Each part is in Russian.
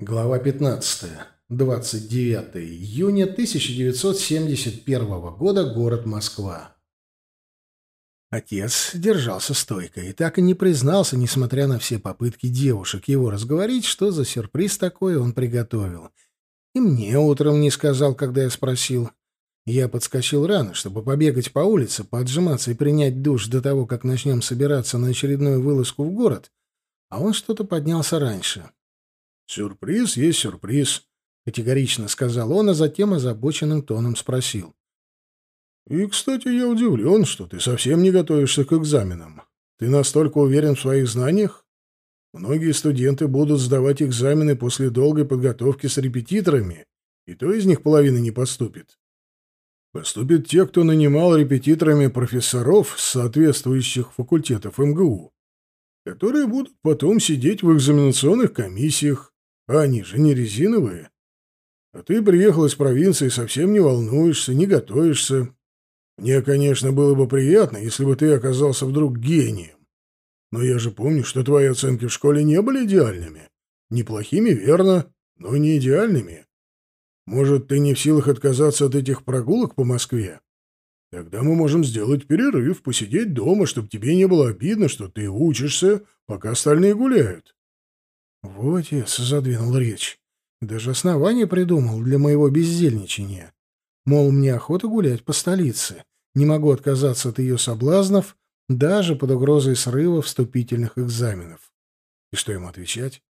Глава 15. 29 июня 1971 года. Город Москва. Отец держался стойко и так и не признался, несмотря на все попытки девушек его разговорить, что за сюрприз такой он приготовил. И мне утром не сказал, когда я спросил. Я подскочил рано, чтобы побегать по улице, поотжиматься и принять душ до того, как начнем собираться на очередную вылазку в город, а он что-то поднялся раньше. — «Сюрприз есть сюрприз», — категорично сказал он, а затем озабоченным тоном спросил. «И, кстати, я удивлен, что ты совсем не готовишься к экзаменам. Ты настолько уверен в своих знаниях? Многие студенты будут сдавать экзамены после долгой подготовки с репетиторами, и то из них половина не поступит. Поступят те, кто нанимал репетиторами профессоров с соответствующих факультетов МГУ, которые будут потом сидеть в экзаменационных комиссиях, они же не резиновые. А ты приехал из провинции, совсем не волнуешься, не готовишься. Мне, конечно, было бы приятно, если бы ты оказался вдруг гением. Но я же помню, что твои оценки в школе не были идеальными. Неплохими, верно, но не идеальными. Может, ты не в силах отказаться от этих прогулок по Москве? Тогда мы можем сделать перерыв, посидеть дома, чтобы тебе не было обидно, что ты учишься, пока остальные гуляют. Вот я задвинул речь. Даже основание придумал для моего бездельничания. Мол, мне охота гулять по столице. Не могу отказаться от ее соблазнов, даже под угрозой срыва вступительных экзаменов. И что ему отвечать?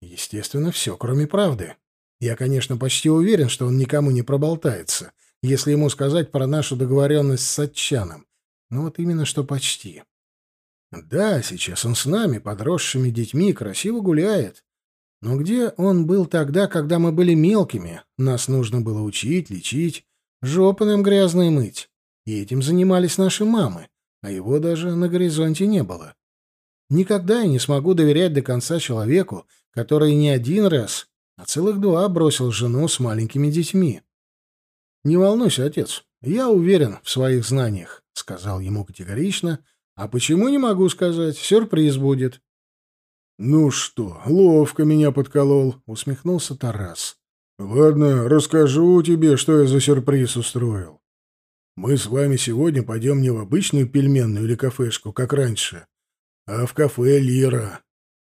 Естественно, все, кроме правды. Я, конечно, почти уверен, что он никому не проболтается, если ему сказать про нашу договоренность с Отчаном. Но вот именно что почти. Да, сейчас он с нами, подросшими детьми, красиво гуляет. Но где он был тогда, когда мы были мелкими? Нас нужно было учить, лечить, жопы нам грязные мыть. И этим занимались наши мамы, а его даже на горизонте не было. Никогда я не смогу доверять до конца человеку, который не один раз, а целых два бросил жену с маленькими детьми. «Не волнуйся, отец, я уверен в своих знаниях», — сказал ему категорично, — а почему не могу сказать? Сюрприз будет. Ну что, ловко меня подколол, усмехнулся Тарас. Ладно, расскажу тебе, что я за сюрприз устроил. Мы с вами сегодня пойдем не в обычную пельменную или кафешку, как раньше, а в кафе «Лира».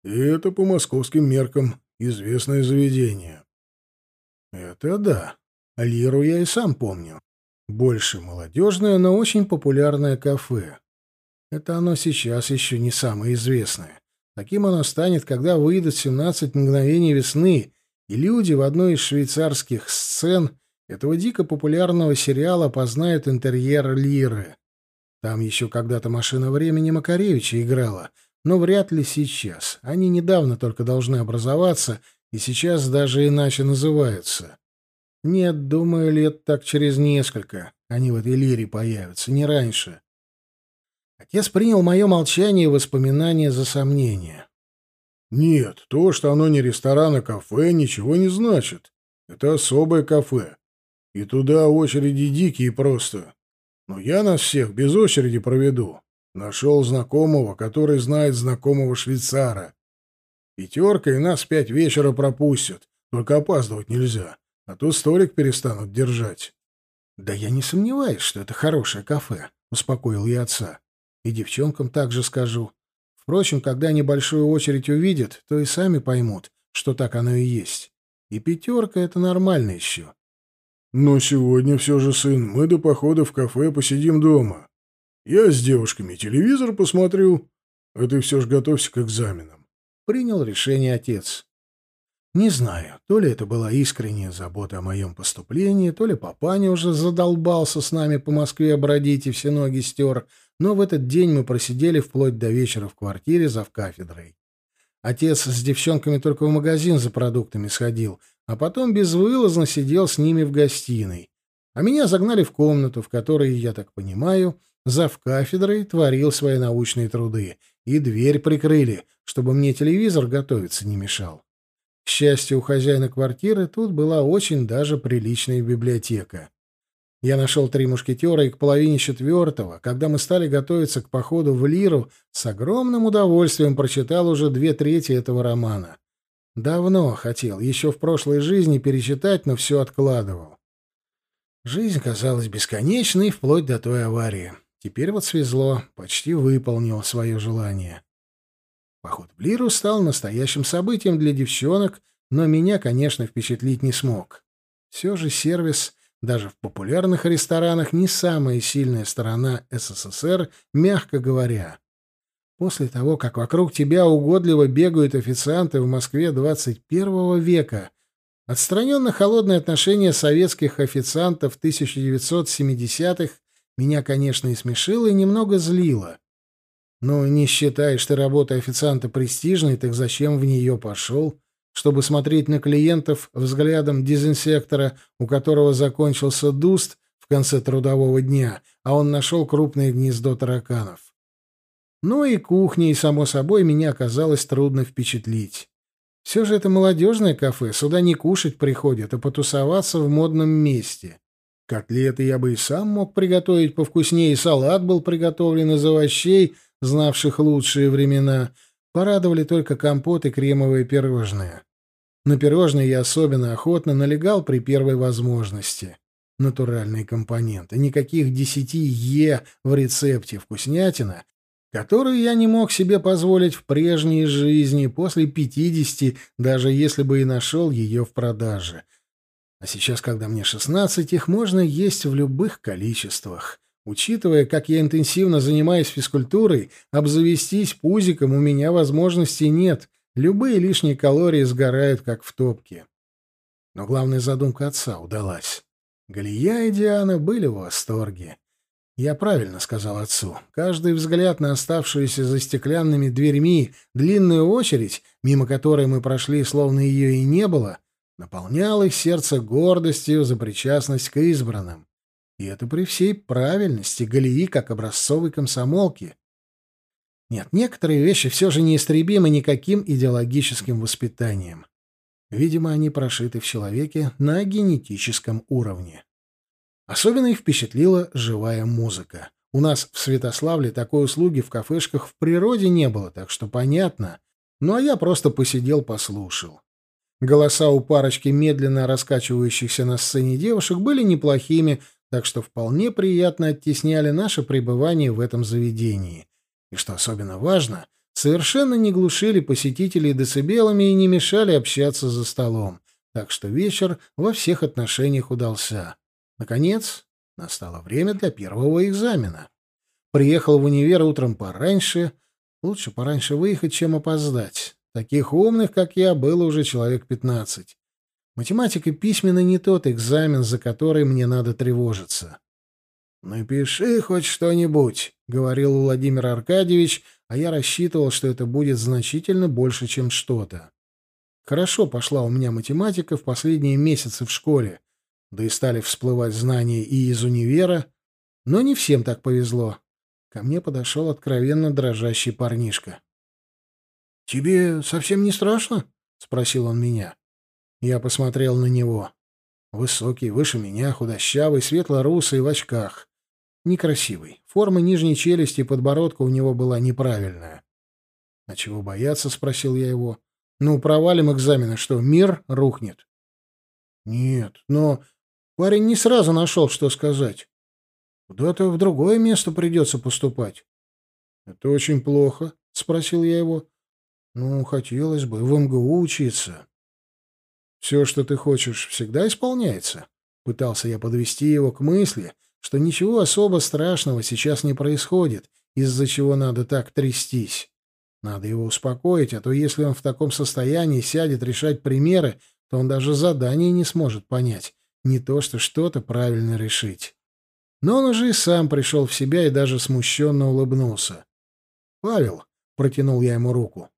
И это по московским меркам известное заведение. Это да. Лиру я и сам помню. Больше молодежное, но очень популярное кафе. Это оно сейчас еще не самое известное. Таким оно станет, когда выйдут «17 мгновений весны», и люди в одной из швейцарских сцен этого дико популярного сериала познают интерьер Лиры. Там еще когда-то «Машина времени» Макаревича играла, но вряд ли сейчас. Они недавно только должны образоваться, и сейчас даже иначе называются. Нет, думаю, лет так через несколько они в этой лире появятся, не раньше. Отец принял мое молчание и воспоминания за сомнение. «Нет, то, что оно не ресторан, а кафе, ничего не значит. Это особое кафе. И туда очереди дикие просто. Но я нас всех без очереди проведу. Нашел знакомого, который знает знакомого швейцара. Пятерка и нас пять вечера пропустят. Только опаздывать нельзя, а то столик перестанут держать». «Да я не сомневаюсь, что это хорошее кафе», — успокоил я отца. И девчонкам также скажу. Впрочем, когда небольшую очередь увидят, то и сами поймут, что так оно и есть. И пятерка — это нормально еще. Но сегодня все же, сын, мы до похода в кафе посидим дома. Я с девушками телевизор посмотрю, а ты все же готовься к экзаменам. Принял решение отец. Не знаю, то ли это была искренняя забота о моем поступлении, то ли папаня уже задолбался с нами по Москве бродить и все ноги стер, но в этот день мы просидели вплоть до вечера в квартире за кафедрой. Отец с девчонками только в магазин за продуктами сходил, а потом безвылазно сидел с ними в гостиной. А меня загнали в комнату, в которой, я так понимаю, зав кафедрой творил свои научные труды, и дверь прикрыли, чтобы мне телевизор готовиться не мешал. К счастью, у хозяина квартиры тут была очень даже приличная библиотека. Я нашел «Три мушкетера» и к половине четвертого, когда мы стали готовиться к походу в Лиру, с огромным удовольствием прочитал уже две трети этого романа. Давно хотел, еще в прошлой жизни перечитать, но все откладывал. Жизнь казалась бесконечной вплоть до той аварии. Теперь вот свезло, почти выполнил свое желание. Поход в Блиру стал настоящим событием для девчонок, но меня, конечно, впечатлить не смог. Все же сервис даже в популярных ресторанах не самая сильная сторона СССР, мягко говоря. После того, как вокруг тебя угодливо бегают официанты в Москве 21 века, отстраненно холодное отношение советских официантов 1970-х меня, конечно, и смешило, и немного злило. Но не считаешь ты работу официанта престижной, так зачем в нее пошел? чтобы смотреть на клиентов взглядом дезинсектора, у которого закончился дуст в конце трудового дня, а он нашел крупное гнездо тараканов. Ну и кухней, само собой, меня оказалось трудно впечатлить. Все же это молодежное кафе, сюда не кушать приходят, а потусоваться в модном месте. Котлеты я бы и сам мог приготовить повкуснее, салат был приготовлен из овощей, знавших лучшие времена — Порадовали только компот и кремовые пирожные. На пирожные я особенно охотно налегал при первой возможности. Натуральные компоненты. Никаких десяти Е в рецепте вкуснятина, которую я не мог себе позволить в прежней жизни, после пятидесяти, даже если бы и нашел ее в продаже. А сейчас, когда мне шестнадцать, их можно есть в любых количествах. Учитывая, как я интенсивно занимаюсь физкультурой, обзавестись пузиком у меня возможности нет. Любые лишние калории сгорают, как в топке. Но главная задумка отца удалась. Галия и Диана были в восторге. Я правильно сказал отцу. Каждый взгляд на оставшуюся за стеклянными дверьми длинную очередь, мимо которой мы прошли, словно ее и не было, наполнял их сердце гордостью за причастность к избранным. И это при всей правильности Галии как образцовой комсомолки. Нет, некоторые вещи все же неистребимы никаким идеологическим воспитанием. Видимо, они прошиты в человеке на генетическом уровне. Особенно их впечатлила живая музыка. У нас в Святославле такой услуги в кафешках в природе не было, так что понятно. Ну а я просто посидел, послушал. Голоса у парочки медленно раскачивающихся на сцене девушек были неплохими, так что вполне приятно оттесняли наше пребывание в этом заведении. И что особенно важно, совершенно не глушили посетителей децибелами и не мешали общаться за столом. Так что вечер во всех отношениях удался. Наконец, настало время для первого экзамена. Приехал в универ утром пораньше. Лучше пораньше выехать, чем опоздать. Таких умных, как я, было уже человек пятнадцать. Математика письменно не тот экзамен, за который мне надо тревожиться. «Напиши хоть что-нибудь», — говорил Владимир Аркадьевич, а я рассчитывал, что это будет значительно больше, чем что-то. Хорошо пошла у меня математика в последние месяцы в школе, да и стали всплывать знания и из универа, но не всем так повезло. Ко мне подошел откровенно дрожащий парнишка. «Тебе совсем не страшно?» — спросил он меня. Я посмотрел на него. Высокий, выше меня, худощавый, светло-русый, в очках. Некрасивый. Форма нижней челюсти и подбородка у него была неправильная. «А чего бояться?» — спросил я его. «Ну, провалим экзамены, что, мир рухнет?» «Нет, но парень не сразу нашел, что сказать. Куда-то в другое место придется поступать». «Это очень плохо», — спросил я его. «Ну, хотелось бы в МГУ учиться». Все, что ты хочешь, всегда исполняется. Пытался я подвести его к мысли, что ничего особо страшного сейчас не происходит, из-за чего надо так трястись. Надо его успокоить, а то если он в таком состоянии сядет решать примеры, то он даже задание не сможет понять, не то что что-то правильно решить. Но он уже и сам пришел в себя и даже смущенно улыбнулся. «Павел», — протянул я ему руку.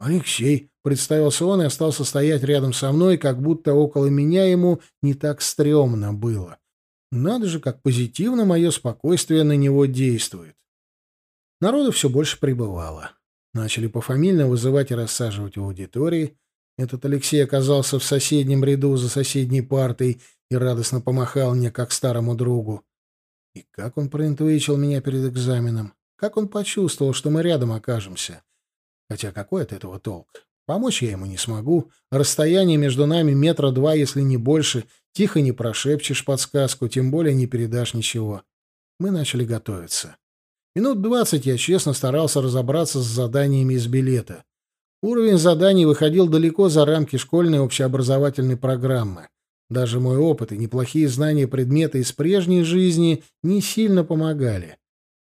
«Алексей», Представился он и остался стоять рядом со мной, как будто около меня ему не так стрёмно было. Надо же, как позитивно мое спокойствие на него действует. Народу все больше прибывало. Начали пофамильно вызывать и рассаживать в аудитории. Этот Алексей оказался в соседнем ряду за соседней партой и радостно помахал мне, как старому другу. И как он проинтуичил меня перед экзаменом? Как он почувствовал, что мы рядом окажемся? Хотя какой от этого толк? Помочь я ему не смогу. Расстояние между нами метра два, если не больше. Тихо не прошепчешь подсказку, тем более не передашь ничего. Мы начали готовиться. Минут двадцать я честно старался разобраться с заданиями из билета. Уровень заданий выходил далеко за рамки школьной общеобразовательной программы. Даже мой опыт и неплохие знания предмета из прежней жизни не сильно помогали.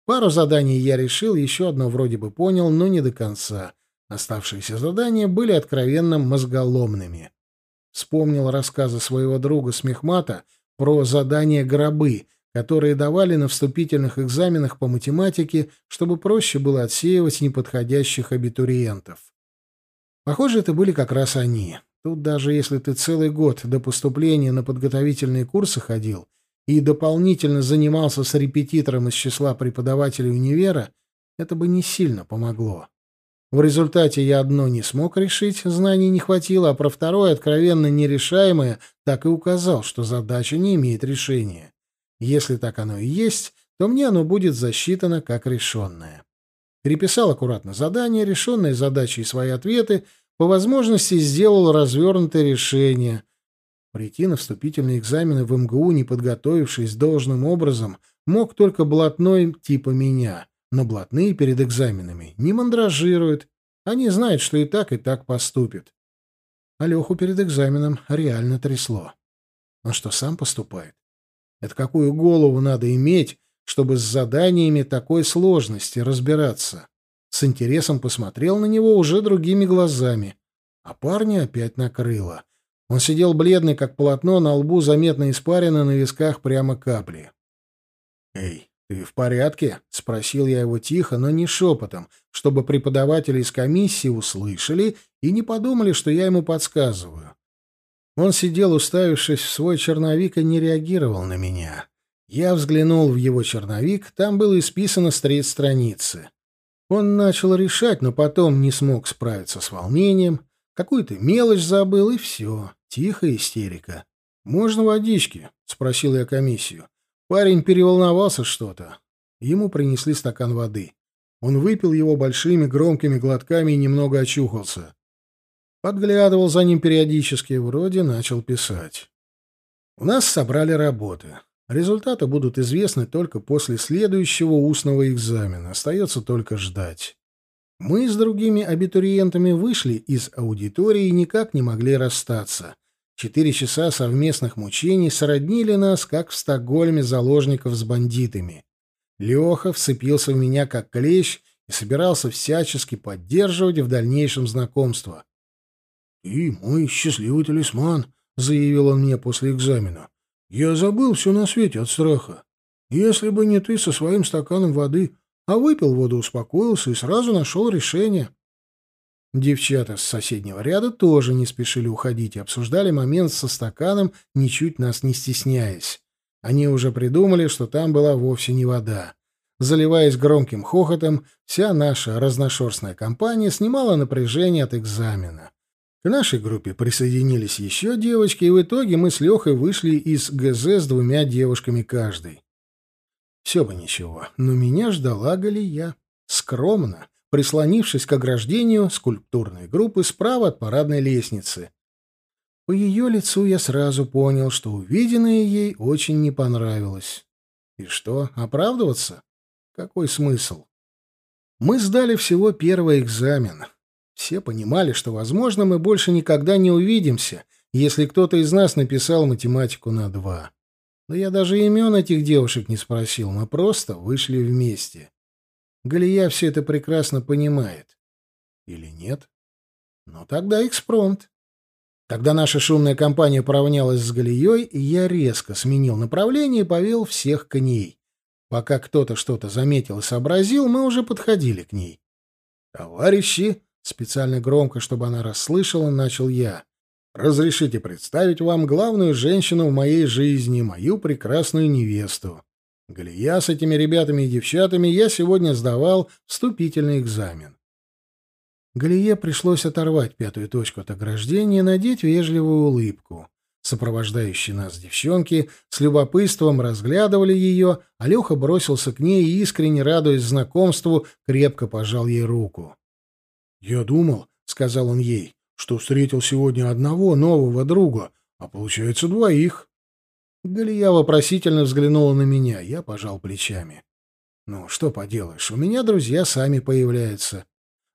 Пару заданий я решил, еще одно вроде бы понял, но не до конца. Оставшиеся задания были откровенно мозголомными. Вспомнил рассказы своего друга Смехмата про задания гробы, которые давали на вступительных экзаменах по математике, чтобы проще было отсеивать неподходящих абитуриентов. Похоже, это были как раз они. Тут даже если ты целый год до поступления на подготовительные курсы ходил и дополнительно занимался с репетитором из числа преподавателей универа, это бы не сильно помогло. В результате я одно не смог решить, знаний не хватило, а про второе, откровенно нерешаемое, так и указал, что задача не имеет решения. Если так оно и есть, то мне оно будет засчитано как решенное. Переписал аккуратно задание, решенные задачи и свои ответы, по возможности сделал развернутое решение. Прийти на вступительные экзамены в МГУ, не подготовившись должным образом, мог только блатной типа меня — но блатные перед экзаменами не мандражируют. Они знают, что и так, и так поступят. А Леху перед экзаменом реально трясло. Он что, сам поступает? Это какую голову надо иметь, чтобы с заданиями такой сложности разбираться? С интересом посмотрел на него уже другими глазами. А парня опять накрыло. Он сидел бледный, как полотно, на лбу заметно испарено, на висках прямо капли. «Эй, «Ты в порядке?» — спросил я его тихо, но не шепотом, чтобы преподаватели из комиссии услышали и не подумали, что я ему подсказываю. Он сидел, уставившись в свой черновик, и не реагировал на меня. Я взглянул в его черновик, там было исписано с треть страницы. Он начал решать, но потом не смог справиться с волнением, какую-то мелочь забыл, и все. Тихая истерика. «Можно водички?» — спросил я комиссию. Парень переволновался что-то. Ему принесли стакан воды. Он выпил его большими громкими глотками и немного очухался. Подглядывал за ним периодически, вроде начал писать. У нас собрали работы. Результаты будут известны только после следующего устного экзамена. Остается только ждать. Мы с другими абитуриентами вышли из аудитории и никак не могли расстаться. Четыре часа совместных мучений сроднили нас, как в Стокгольме заложников с бандитами. Леха вцепился в меня как клещ и собирался всячески поддерживать в дальнейшем знакомство. «Ты мой счастливый талисман», — заявил он мне после экзамена. «Я забыл все на свете от страха. Если бы не ты со своим стаканом воды, а выпил воду, успокоился и сразу нашел решение». Девчата с соседнего ряда тоже не спешили уходить и обсуждали момент со стаканом, ничуть нас не стесняясь. Они уже придумали, что там была вовсе не вода. Заливаясь громким хохотом, вся наша разношерстная компания снимала напряжение от экзамена. К нашей группе присоединились еще девочки, и в итоге мы с Лехой вышли из ГЗ с двумя девушками каждой. Все бы ничего, но меня ждала Галия. Скромно, прислонившись к ограждению скульптурной группы справа от парадной лестницы. По ее лицу я сразу понял, что увиденное ей очень не понравилось. И что, оправдываться? Какой смысл? Мы сдали всего первый экзамен. Все понимали, что, возможно, мы больше никогда не увидимся, если кто-то из нас написал математику на два. Да я даже имен этих девушек не спросил, мы просто вышли вместе. Галия все это прекрасно понимает. Или нет? Ну, тогда экспромт. Когда наша шумная компания поравнялась с Галией, я резко сменил направление и повел всех к ней. Пока кто-то что-то заметил и сообразил, мы уже подходили к ней. «Товарищи!» — специально громко, чтобы она расслышала, начал я. «Разрешите представить вам главную женщину в моей жизни, мою прекрасную невесту. Галия с этими ребятами и девчатами я сегодня сдавал вступительный экзамен. Галие пришлось оторвать пятую точку от ограждения и надеть вежливую улыбку. Сопровождающие нас девчонки с любопытством разглядывали ее, а Леха бросился к ней и, искренне радуясь знакомству, крепко пожал ей руку. «Я думал», — сказал он ей, — «что встретил сегодня одного нового друга, а получается двоих». Галия вопросительно взглянула на меня. Я пожал плечами. «Ну, что поделаешь, у меня друзья сами появляются».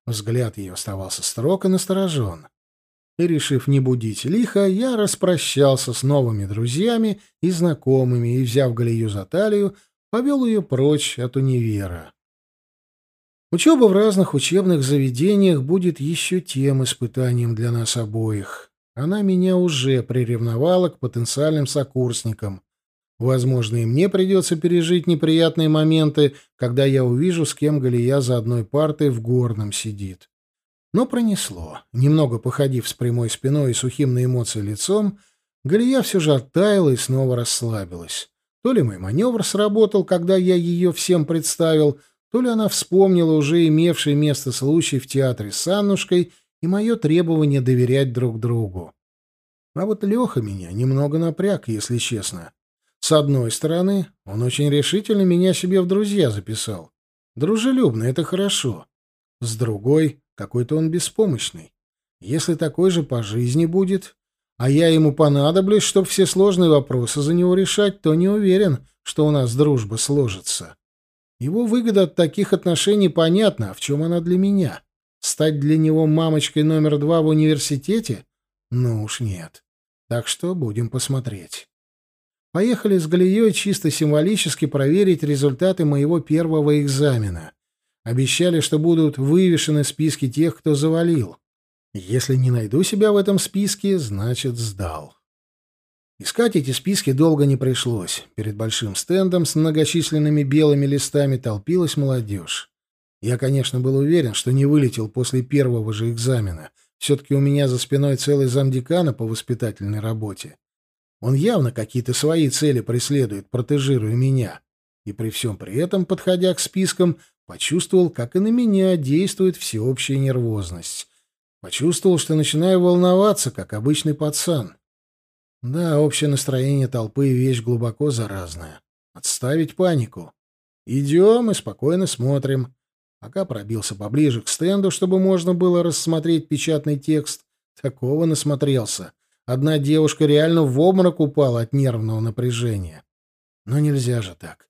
Взгляд ее оставался строг и насторожен. И, решив не будить лихо, я распрощался с новыми друзьями и знакомыми и, взяв Галию за талию, повел ее прочь от универа. Учеба в разных учебных заведениях будет еще тем испытанием для нас обоих. Она меня уже приревновала к потенциальным сокурсникам. Возможно, и мне придется пережить неприятные моменты, когда я увижу, с кем Галия за одной партой в горном сидит. Но пронесло. Немного походив с прямой спиной и сухим на эмоции лицом, Галия все же оттаяла и снова расслабилась. То ли мой маневр сработал, когда я ее всем представил, то ли она вспомнила уже имевший место случай в театре с Аннушкой и мое требование доверять друг другу. А вот Леха меня немного напряг, если честно. С одной стороны, он очень решительно меня себе в друзья записал. Дружелюбно — это хорошо. С другой, какой-то он беспомощный. Если такой же по жизни будет, а я ему понадоблюсь, чтобы все сложные вопросы за него решать, то не уверен, что у нас дружба сложится. Его выгода от таких отношений понятна, а в чем она для меня? Стать для него мамочкой номер два в университете? Ну уж нет. Так что будем посмотреть. Поехали с Галией чисто символически проверить результаты моего первого экзамена. Обещали, что будут вывешены списки тех, кто завалил. Если не найду себя в этом списке, значит, сдал. Искать эти списки долго не пришлось. Перед большим стендом с многочисленными белыми листами толпилась молодежь. Я, конечно, был уверен, что не вылетел после первого же экзамена. Все-таки у меня за спиной целый замдекана по воспитательной работе. Он явно какие-то свои цели преследует, протежируя меня. И при всем при этом, подходя к спискам, почувствовал, как и на меня действует всеобщая нервозность. Почувствовал, что начинаю волноваться, как обычный пацан. Да, общее настроение толпы — вещь глубоко заразная. Отставить панику. Идем и спокойно смотрим. Пока пробился поближе к стенду, чтобы можно было рассмотреть печатный текст, такого насмотрелся. Одна девушка реально в обморок упала от нервного напряжения. Но нельзя же так.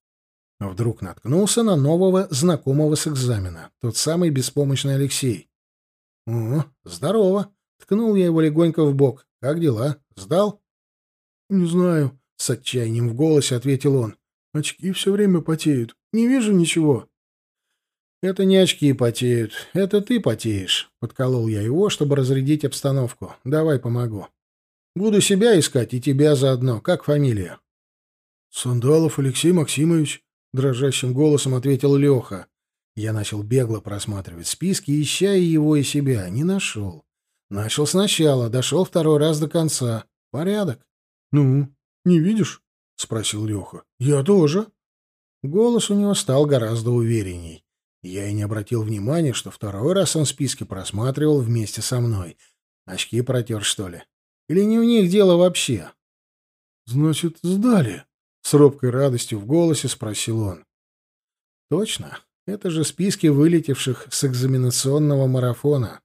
Вдруг наткнулся на нового знакомого с экзамена, тот самый беспомощный Алексей. «О, здорово!» — ткнул я его легонько в бок. «Как дела? Сдал?» «Не знаю», — с отчаянием в голосе ответил он. «Очки все время потеют. Не вижу ничего». «Это не очки потеют, это ты потеешь», — подколол я его, чтобы разрядить обстановку. «Давай помогу. Буду себя искать и тебя заодно. Как фамилия?» «Сандалов Алексей Максимович», — дрожащим голосом ответил Леха. Я начал бегло просматривать списки, ища и его, и себя. Не нашел. Начал сначала, дошел второй раз до конца. Порядок. «Ну, не видишь?» — спросил Леха. «Я тоже». Голос у него стал гораздо уверенней. Я и не обратил внимания, что второй раз он списки просматривал вместе со мной. Очки протер, что ли? Или не в них дело вообще? «Значит, сдали?» — с робкой радостью в голосе спросил он. «Точно. Это же списки вылетевших с экзаменационного марафона.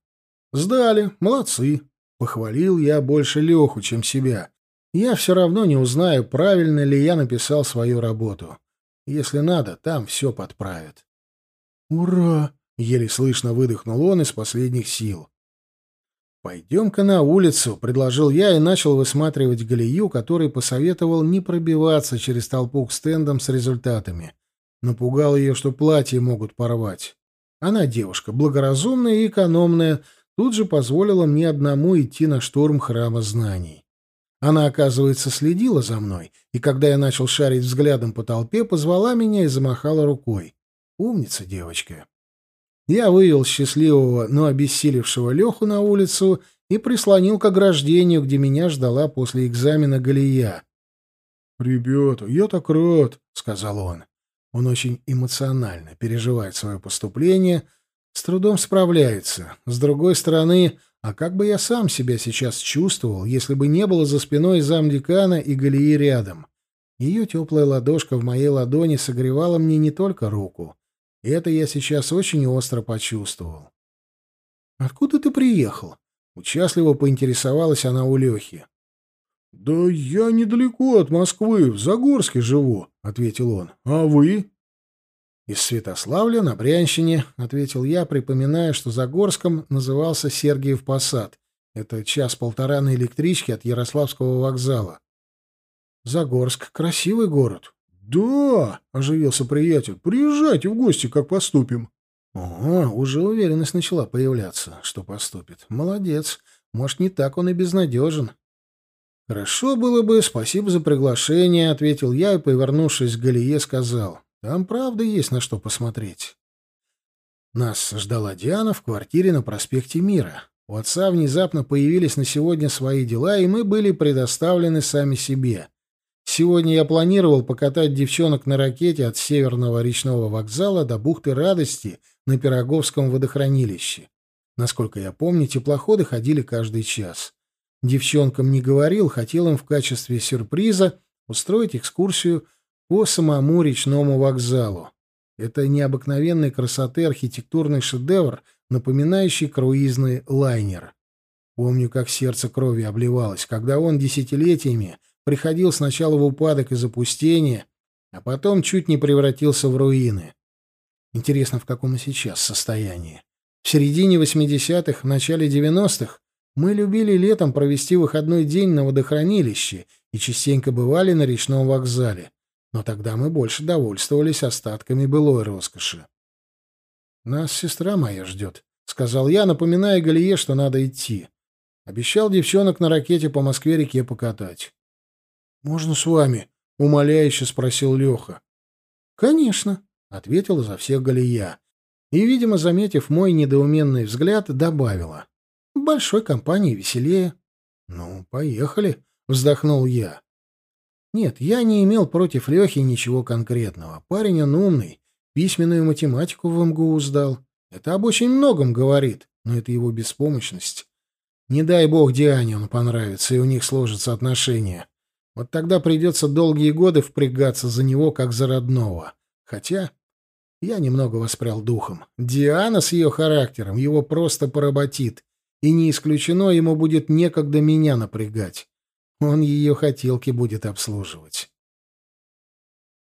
Сдали. Молодцы. Похвалил я больше Леху, чем себя я все равно не узнаю, правильно ли я написал свою работу. Если надо, там все подправят. «Ура!» — еле слышно выдохнул он из последних сил. «Пойдем-ка на улицу», — предложил я и начал высматривать Галию, который посоветовал не пробиваться через толпу к стендам с результатами. Напугал ее, что платье могут порвать. Она девушка благоразумная и экономная, тут же позволила мне одному идти на штурм храма знаний. Она, оказывается, следила за мной, и когда я начал шарить взглядом по толпе, позвала меня и замахала рукой. Умница девочка. Я вывел счастливого, но обессилевшего Леху на улицу и прислонил к ограждению, где меня ждала после экзамена Галия. «Ребята, я так рад», — сказал он. Он очень эмоционально переживает свое поступление, с трудом справляется. С другой стороны, а как бы я сам себя сейчас чувствовал, если бы не было за спиной замдекана и Галии рядом? Ее теплая ладошка в моей ладони согревала мне не только руку. И это я сейчас очень остро почувствовал. «Откуда ты приехал?» Участливо поинтересовалась она у Лехи. «Да я недалеко от Москвы, в Загорске живу», — ответил он. «А вы?» «Из Святославля на Брянщине», — ответил я, припоминая, что Загорском назывался Сергиев Посад. Это час-полтора на электричке от Ярославского вокзала. «Загорск — красивый город». «Да», — оживился приятель, — «приезжайте в гости, как поступим». О, уже уверенность начала появляться, что поступит. Молодец. Может, не так он и безнадежен. «Хорошо было бы, спасибо за приглашение», — ответил я и, повернувшись к Галие, сказал. «Там правда есть на что посмотреть». Нас ждала Диана в квартире на проспекте Мира. У отца внезапно появились на сегодня свои дела, и мы были предоставлены сами себе. Сегодня я планировал покатать девчонок на ракете от Северного речного вокзала до бухты Радости на Пироговском водохранилище. Насколько я помню, теплоходы ходили каждый час. Девчонкам не говорил, хотел им в качестве сюрприза устроить экскурсию по самому речному вокзалу. Это необыкновенной красоты архитектурный шедевр, напоминающий круизный лайнер. Помню, как сердце крови обливалось, когда он десятилетиями приходил сначала в упадок и запустение, а потом чуть не превратился в руины. Интересно, в каком и сейчас состоянии. В середине 80-х, в начале 90-х мы любили летом провести выходной день на водохранилище и частенько бывали на речном вокзале, но тогда мы больше довольствовались остатками былой роскоши. «Нас сестра моя ждет», — сказал я, напоминая Галие, что надо идти. Обещал девчонок на ракете по Москве-реке покатать. «Можно с вами?» — умоляюще спросил Леха. «Конечно», — ответила за всех Галия. И, видимо, заметив мой недоуменный взгляд, добавила. «В большой компании веселее». «Ну, поехали», — вздохнул я. Нет, я не имел против Лехи ничего конкретного. Парень он умный, письменную математику в МГУ сдал. Это об очень многом говорит, но это его беспомощность. Не дай бог Диане он понравится, и у них сложатся отношения. Вот тогда придется долгие годы впрягаться за него, как за родного. Хотя я немного воспрял духом. Диана с ее характером его просто поработит, и не исключено, ему будет некогда меня напрягать. Он ее хотелки будет обслуживать.